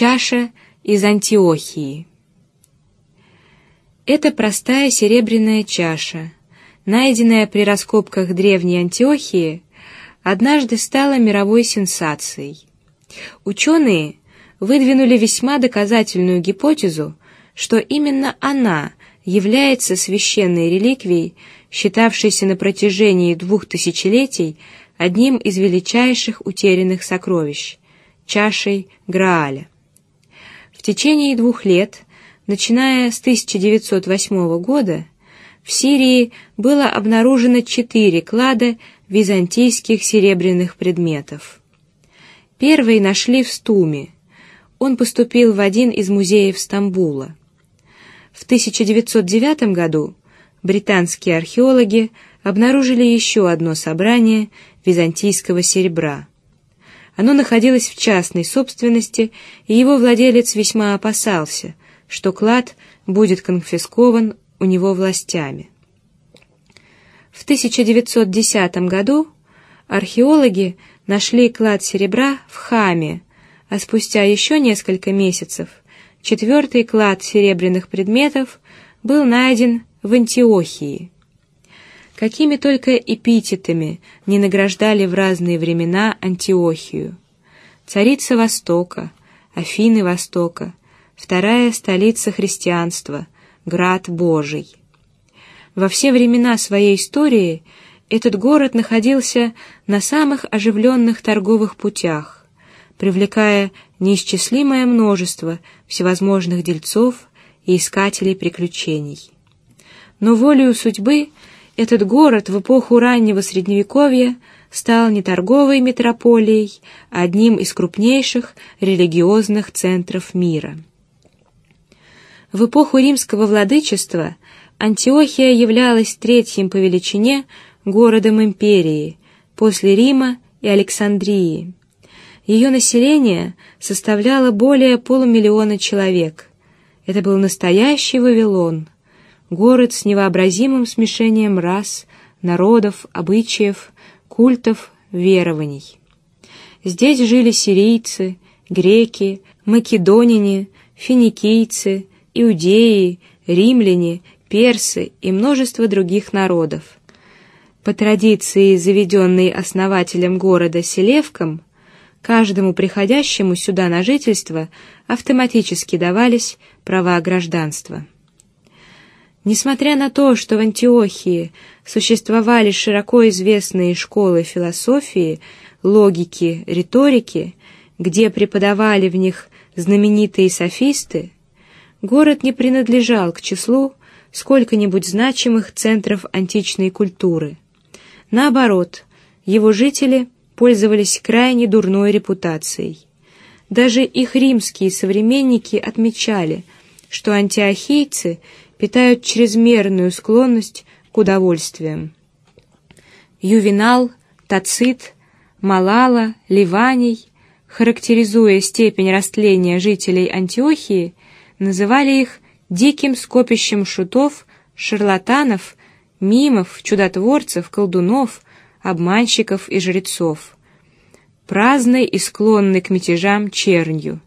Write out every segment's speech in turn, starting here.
Чаша из Антиохии. Это простая серебряная чаша, найденная при раскопках древней Антиохии, однажды стала мировой сенсацией. Ученые выдвинули весьма доказательную гипотезу, что именно она является священной реликвией, считавшейся на протяжении двух тысячелетий одним из величайших утерянных сокровищ — чашей Грааля. В течение двух лет Начиная с 1908 года в Сирии было обнаружено четыре клада византийских серебряных предметов. Первый нашли в Стуме. Он поступил в один из музеев Стамбула. В 1909 году британские археологи обнаружили еще одно собрание византийского серебра. Оно находилось в частной собственности, и его владелец весьма опасался – что клад будет конфискован у него властями. В 1910 году археологи нашли клад серебра в Хаме, а спустя еще несколько месяцев четвертый клад серебряных предметов был найден в Антиохии. Какими только эпитетами не награждали в разные времена Антиохию: царица Востока, Афины Востока, вторая столица христианства, град Божий. Во все времена своей истории этот город находился на самых оживленных торговых путях, привлекая неисчислимое множество всевозможных дельцов и искателей приключений. Но волею судьбы этот город в эпоху раннего средневековья стал не торговой метрополией, а одним из крупнейших религиозных центров мира. В эпоху римского владычества Антиохия являлась третьим по величине городом империи после Рима и Александрии. Ее население составляло более полумиллиона человек. Это был настоящий Вавилон, город с невообразимым смешением рас, народов, обычаев, культов, верований. Здесь жили сирийцы, греки, македонине, финикийцы, иудеи, римляне, персы и множество других народов. По традиции, заведенной основателем города Селевком, каждому приходящему сюда на жительство автоматически давались права гражданства. Несмотря на то, что в Антиохии существовали широко известные школы философии, логики, риторики, где преподавали в них знаменитые софисты, город не принадлежал к числу сколько-нибудь значимых центров античной культуры. Наоборот, его жители пользовались крайне дурной репутацией. Даже их римские современники отмечали, что антиохийцы питают чрезмерную склонность к удовольствиям. Ювенал, Тацит, Малала, Ливаний, характеризуя степень растления жителей Антиохии, называли их диким скопищем шутов, шарлатанов, мимов, чудотворцев, колдунов, обманщиков и жрецов, праздной и склонной к мятежам чернью,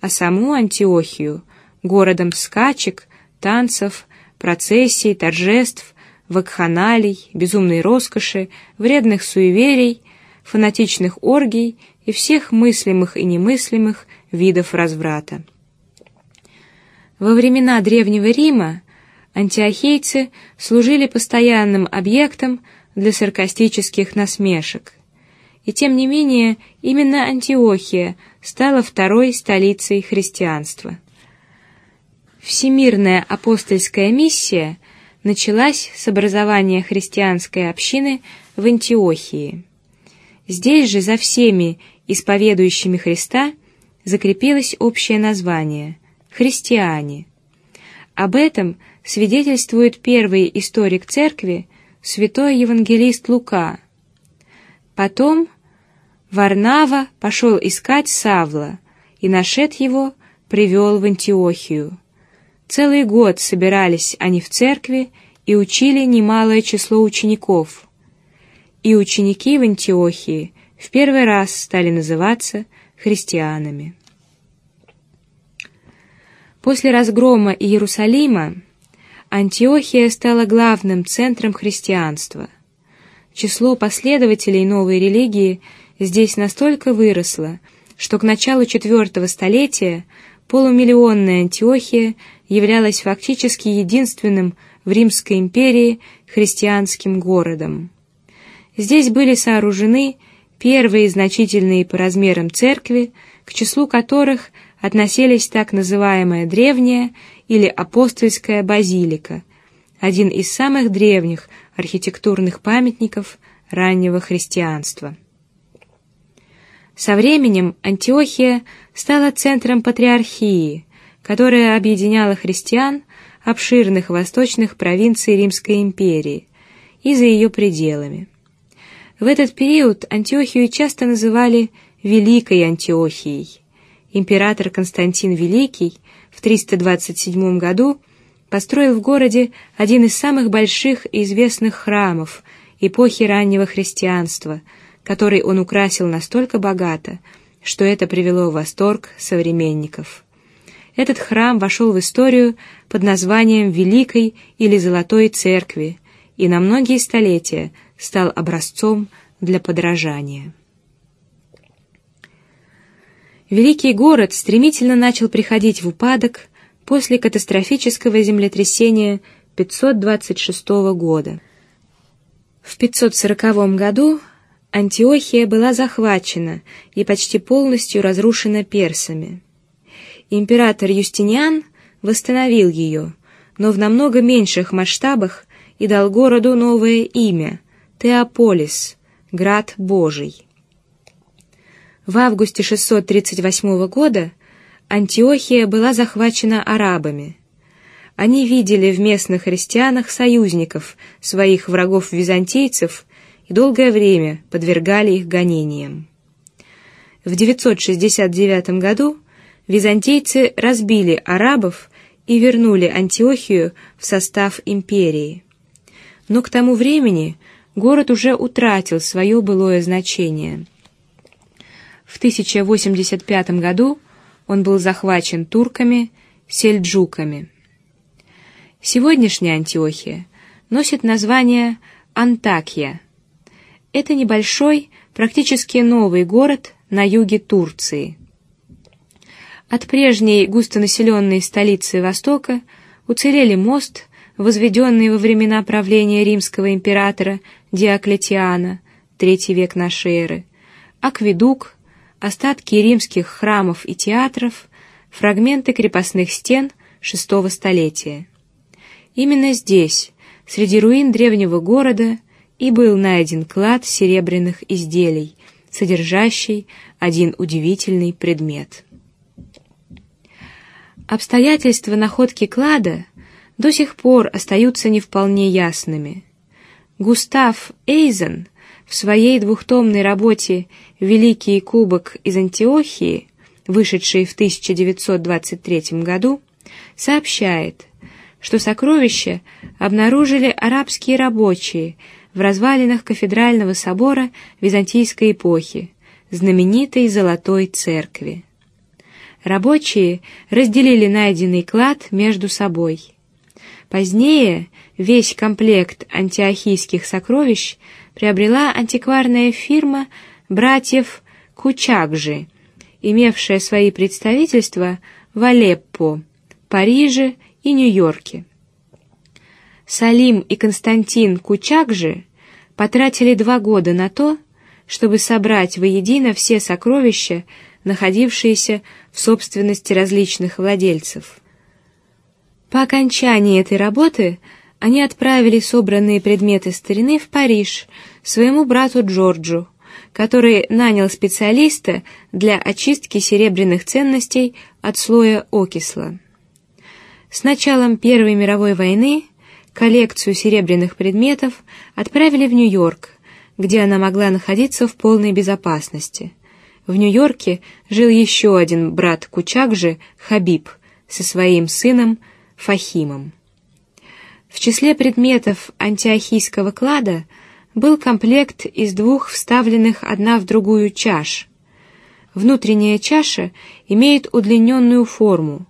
а саму Антиохию городом скачек, танцев, процессий, торжеств, вакханалий, безумной роскоши, вредных суеверий, фанатичных оргий и всех мыслимых и немыслимых видов разврата. Во времена древнего Рима антиохийцы служили постоянным объектом для саркастических насмешек. И тем не менее именно Антиохия стала второй столицей христианства. Всемирная апостольская миссия началась с образования христианской общины в Антиохии. Здесь же за всеми исповедующими Христа закрепилось общее название христиане. Об этом свидетельствует первый историк церкви, святой евангелист Лука. Потом Варнава пошел искать Савла и нашед его привел в Антиохию. Целый год собирались они в церкви и учили немалое число учеников. И ученики в Антиохии в первый раз стали называться христианами. После разгрома Иерусалима Антиохия стала главным центром христианства. Число последователей новой религии здесь настолько выросло, что к началу четвертого столетия полумиллионная Антиохия являлась фактически единственным в Римской империи христианским городом. Здесь были сооружены первые значительные по размерам церкви, к числу которых относились так называемая древняя или апостольская базилика, один из самых древних архитектурных памятников раннего христианства. Со временем Антиохия стала центром патриархии, которая объединяла христиан обширных восточных провинций Римской империи и за ее пределами. В этот период Антиохию часто называли Великой Антиохией. Император Константин Великий в 327 году построил в городе один из самых больших и известных храмов эпохи раннего христианства, который он украсил настолько богато, что это привело в восторг современников. Этот храм вошел в историю под названием Великой или Золотой Церкви и на многие столетия стал образцом для подражания. Великий город стремительно начал приходить в упадок после катастрофического землетрясения 526 года. В 540 году Антиохия была захвачена и почти полностью разрушена персами. Император Юстиниан восстановил ее, но в намного меньших масштабах и дал городу новое имя — Теополис, град Божий. В августе 638 года Антиохия была захвачена арабами. Они видели в местных христианах союзников своих врагов-византийцев долгое время подвергали их гонениям. В 969 году византийцы разбили арабов и вернули Антиохию в состав империи. Но к тому времени город уже утратил свое былое значение. В 1085 году он был захвачен турками, сельджуками. Сегодняшняя Антиохия носит название Антакия. Это небольшой, практически новый город на юге Турции. От прежней густонаселенной столицы Востока уцелели мост, возведенный во времена правления римского императора Диоклетиана, третий век нашей эры, акведук, остатки римских храмов и театров, фрагменты крепостных стен шестого столетия. Именно здесь, среди руин древнего города, и был найден клад серебряных изделий, содержащий один удивительный предмет. Обстоятельства находки клада до сих пор остаются не вполне ясными. Густав Эйзен в своей двухтомной работе «Великий кубок из Антиохии», вышедшей в 1923 году, сообщает, что сокровища обнаружили арабские рабочие в развалинах кафедрального собора византийской эпохи, знаменитой Золотой Церкви. Рабочие разделили найденный клад между собой. Позднее весь комплект антиохийских сокровищ приобрела антикварная фирма братьев Кучакжи, имевшая свои представительства в Алеппо, Париже и Нью-Йорке. Салим и Константин Кучакжи потратили два года на то, чтобы собрать воедино все сокровища, находившиеся в собственности различных владельцев. По окончании этой работы они отправили собранные предметы старины в Париж своему брату Джорджу, который нанял специалиста для очистки серебряных ценностей от слоя окисла. С началом Первой мировой войны коллекцию серебряных предметов отправили в Нью-Йорк, где она могла находиться в полной безопасности. В Нью-Йорке жил еще один брат Кучакжи, Хабиб, со своим сыном Фахимом. В числе предметов антиохийского клада был комплект из двух вставленных одна в другую чаш. Внутренняя чаша имеет удлиненную форму,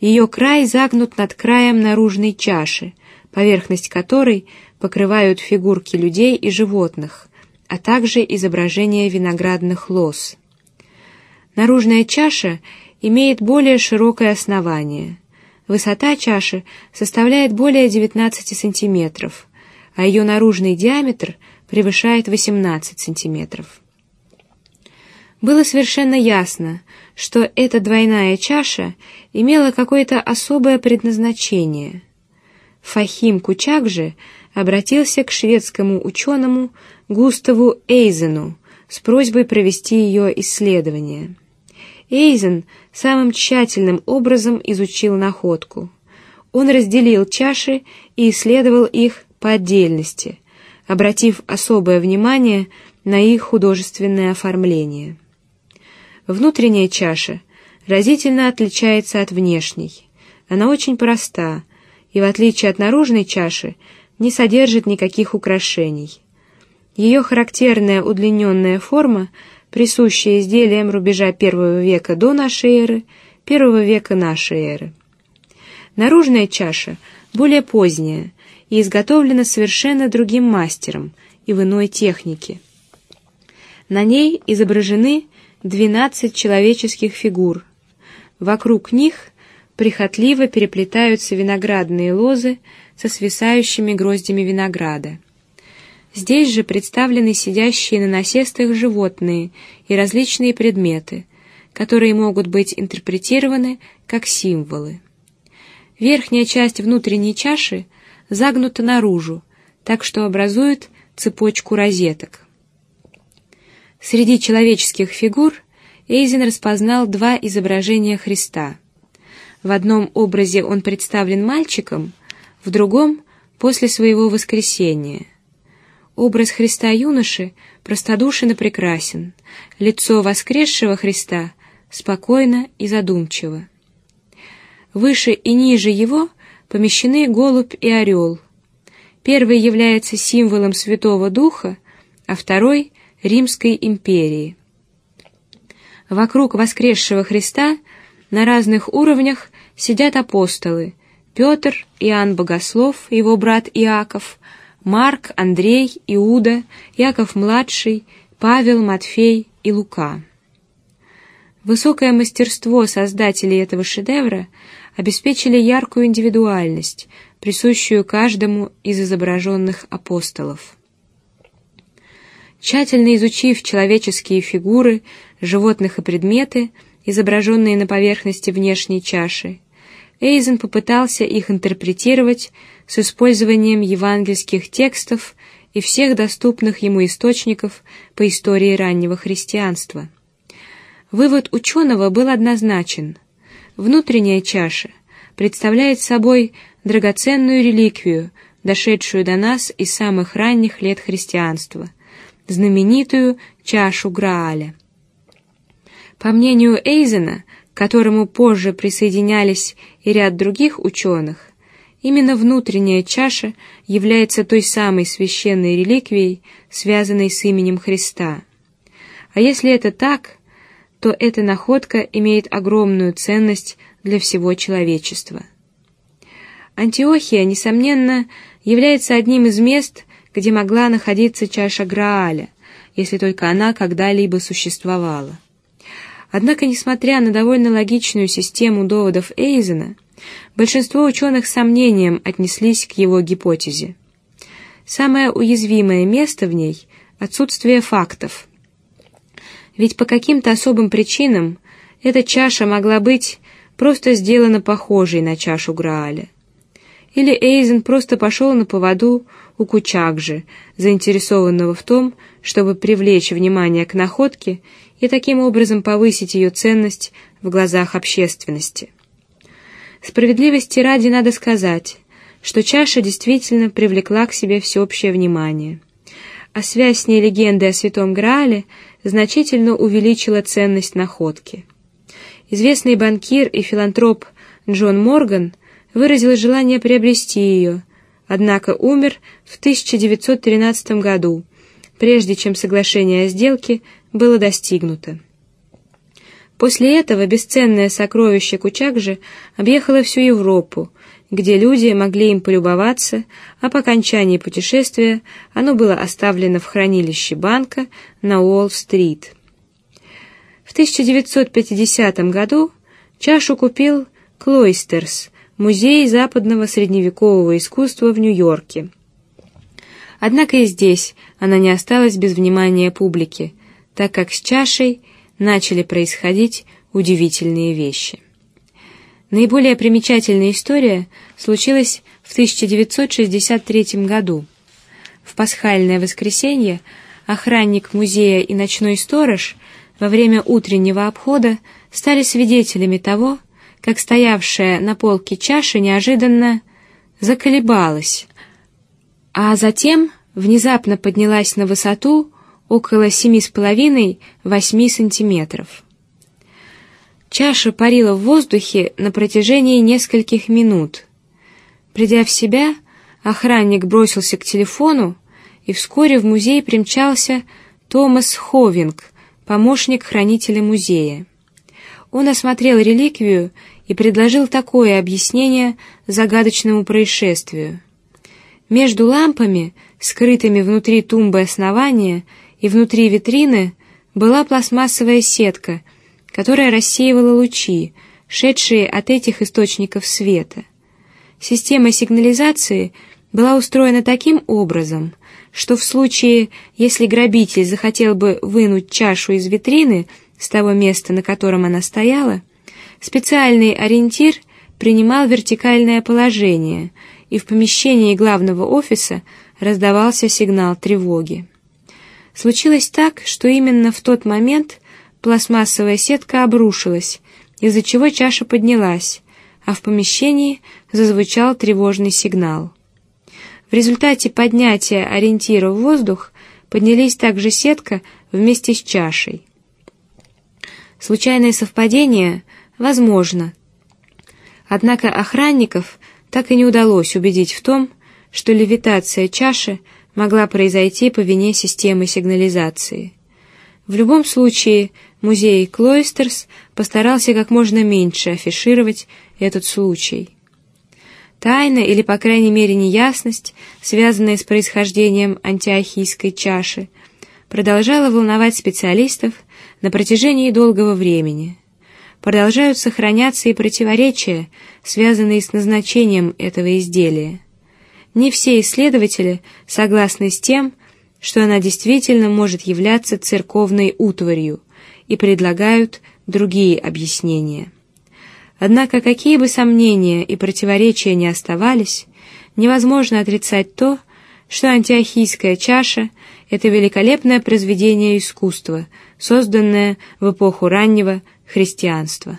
Ее край загнут над краем наружной чаши, поверхность которой покрывают фигурки людей и животных, а также изображения виноградных лоз. Наружная чаша имеет более широкое основание. Высота чаши составляет более 19 сантиметров, а ее наружный диаметр превышает 18 сантиметров. Было совершенно ясно, что эта двойная чаша имела какое-то особое предназначение. Фахим Кучак же обратился к шведскому ученому Густаву Эйзену с просьбой провести ее исследование. Эйзен самым тщательным образом изучил находку. Он разделил чаши и исследовал их по отдельности, обратив особое внимание на их художественное оформление. Внутренняя чаша разительно отличается от внешней. Она очень проста и, в отличие от наружной чаши, не содержит никаких украшений. Ее характерная удлиненная форма, присущая изделиям рубежа первого века до нашей эры, первого века нашей эры. Наружная чаша более поздняя и изготовлена совершенно другим мастером и в иной технике. На ней изображены двенадцать человеческих фигур. Вокруг них прихотливо переплетаются виноградные лозы со свисающими гроздями винограда. Здесь же представлены сидящие на насестах животные и различные предметы, которые могут быть интерпретированы как символы. Верхняя часть внутренней чаши загнута наружу, так что образует цепочку розеток. Среди человеческих фигур Эйзен распознал два изображения Христа. В одном образе он представлен мальчиком, в другом — после своего воскресения. Образ Христа юноши простодушен и прекрасен, лицо воскресшего Христа спокойно и задумчиво. Выше и ниже его помещены голубь и орел. Первый является символом Святого Духа, а второй Римской империи. Вокруг воскресшего Христа на разных уровнях сидят апостолы: Петр, Иоанн Богослов, его брат Иаков, Марк, Андрей, Иуда, Яков младший, Павел, Матфей и Лука. Высокое мастерство создателей этого шедевра обеспечили яркую индивидуальность, присущую каждому из изображенных апостолов. Тщательно изучив человеческие фигуры, животных и предметы, изображенные на поверхности внешней чаши, Эйзен попытался их интерпретировать с использованием евангельских текстов и всех доступных ему источников по истории раннего христианства. Вывод ученого был однозначен: внутренняя чаша представляет собой драгоценную реликвию, дошедшую до нас из самых ранних лет христианства знаменитую чашу Грааля. По мнению Эйзена, которому позже присоединялись и ряд других ученых, именно внутренняя чаша является той самой священной реликвией, связанной с именем Христа. А если это так, то эта находка имеет огромную ценность для всего человечества. Антиохия, несомненно, является одним из мест, где могла находиться чаша Грааля, если только она когда-либо существовала. Однако, несмотря на довольно логичную систему доводов Эйзена, большинство ученых с сомнением отнеслись к его гипотезе. Самое уязвимое место в ней — отсутствие фактов. Ведь по каким-то особым причинам эта чаша могла быть просто сделана похожей на чашу Грааля. Или Эйзен просто пошел на поводу у Кучакжи, заинтересованного в том, чтобы привлечь внимание к находке и таким образом повысить ее ценность в глазах общественности. Справедливости ради надо сказать, что чаша действительно привлекла к себе всеобщее внимание, а связь с ней легенды о Святом Граале значительно увеличила ценность находки. Известный банкир и филантроп Джон Морган выразил желание приобрести ее однако умер в 1913 году, прежде чем соглашение о сделке было достигнуто. После этого бесценное сокровище Кучакжи объехало всю Европу, где люди могли им полюбоваться, а по окончании путешествия оно было оставлено в хранилище банка на Уолл-стрит. В 1950 году чашу купил Клойстерс, музей западного средневекового искусства в Нью-Йорке. Однако и здесь она не осталась без внимания публики, так как с чашей начали происходить удивительные вещи. Наиболее примечательная история случилась в 1963 году. В пасхальное воскресенье охранник музея и ночной сторож во время утреннего обхода стали свидетелями того, как стоявшая на полке чаша неожиданно заколебалась, а затем внезапно поднялась на высоту около семи с половиной-восьми сантиметров. Чаша парила в воздухе на протяжении нескольких минут. Придя в себя, охранник бросился к телефону, и вскоре в музей примчался Томас Ховинг, помощник хранителя музея. Он осмотрел реликвию и предложил такое объяснение загадочному происшествию. Между лампами, скрытыми внутри тумбы основания и внутри витрины, была пластмассовая сетка — которая рассеивала лучи, шедшие от этих источников света. Система сигнализации была устроена таким образом, что в случае, если грабитель захотел бы вынуть чашу из витрины с того места, на котором она стояла, специальный ориентир принимал вертикальное положение, и в помещении главного офиса раздавался сигнал тревоги. Случилось так, что именно в тот момент пластмассовая сетка обрушилась, из-за чего чаша поднялась, а в помещении зазвучал тревожный сигнал. В результате поднятия ориентира в воздух поднялись также сетка вместе с чашей. Случайное совпадение возможно, однако охранников так и не удалось убедить в том, что левитация чаши могла произойти по вине системы сигнализации. В любом случае музей Клойстерс постарался как можно меньше афишировать этот случай. Тайна или, по крайней мере, неясность, связанная с происхождением антиохийской чаши, продолжала волновать специалистов на протяжении долгого времени. Продолжают сохраняться и противоречия, связанные с назначением этого изделия. Не все исследователи согласны с тем, что она действительно может являться церковной утварью, и предлагают другие объяснения. Однако какие бы сомнения и противоречия ни оставались, невозможно отрицать то, что антиохийская чаша – это великолепное произведение искусства, созданное в эпоху раннего христианства.